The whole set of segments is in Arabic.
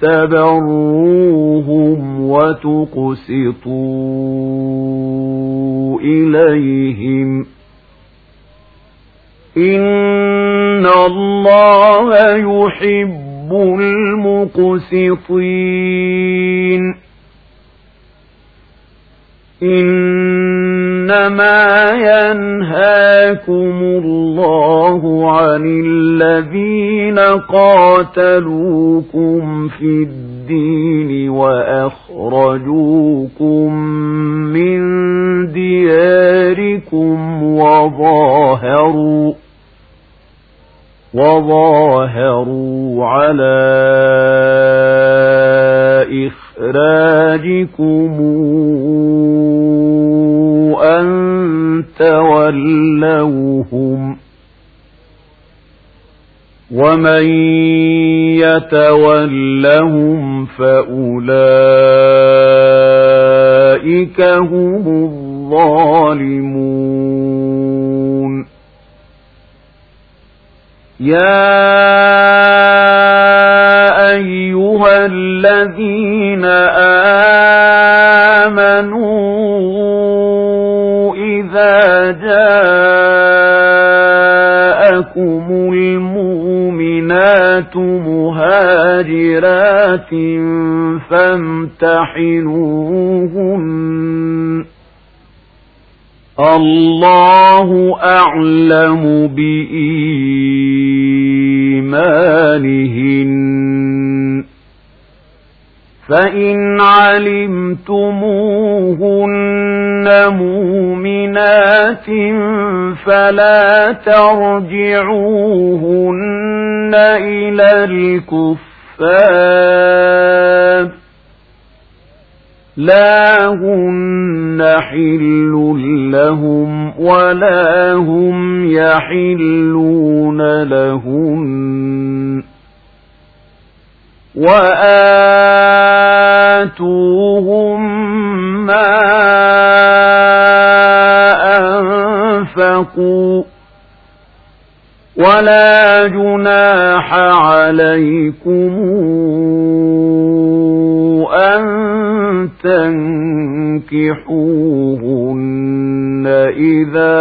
تبروهم وتقسطوا إليهم إن الله يحب المقسطين إنما ينهاكم الله عن الذين قاتلوكم في الدين وأخرجوكم من دياركم وظاهروا وظاهروا على إخراجكم تولوهم ومن يتولهم فأولئك هم الظالمون. يا المؤمنات مهاجرات فامتحنوهن الله أعلم بإيمانهن فإن علمتموهن مؤمنات فلا ترجعوهن إلى الكفار لا هن حل لهم ولا هم يحلون لهن وآتوهم ما أنفقوا ولا جناح عليكم أن تنكحوهن إذا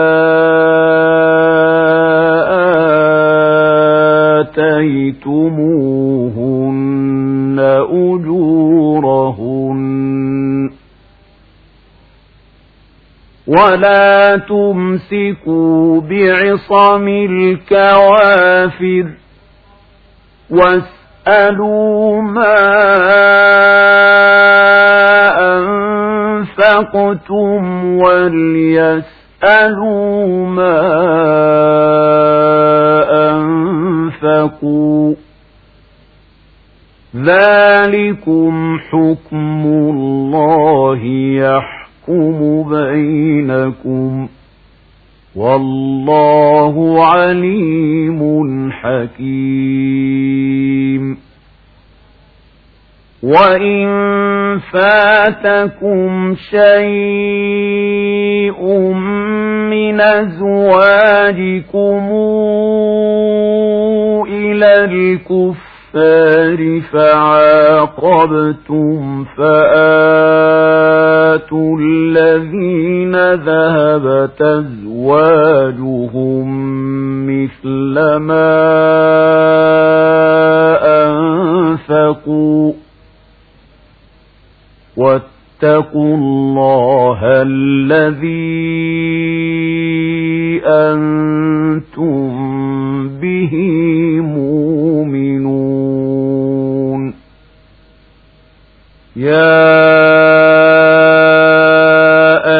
آتيتموهن أجورهن ولا تمسكوا بعصم الكوافر واسألوا ما أنفقتم وليسألوا ما أنفقوا ذلكم حكم الله يحكم بينكم والله عليم حكيم. وإن فاتكم شيء من أزواجكم إلى الكفار فعاقبتم الذين ذهبت أزواجهم مثل ما أنفقوا واتقوا الله الذي أنتم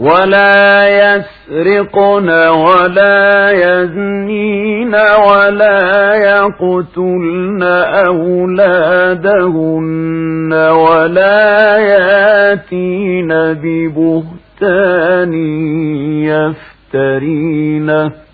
ولا يسرقن ولا يزنين ولا يقتلن أولادهن ولا ياتين ببهتان يفترينه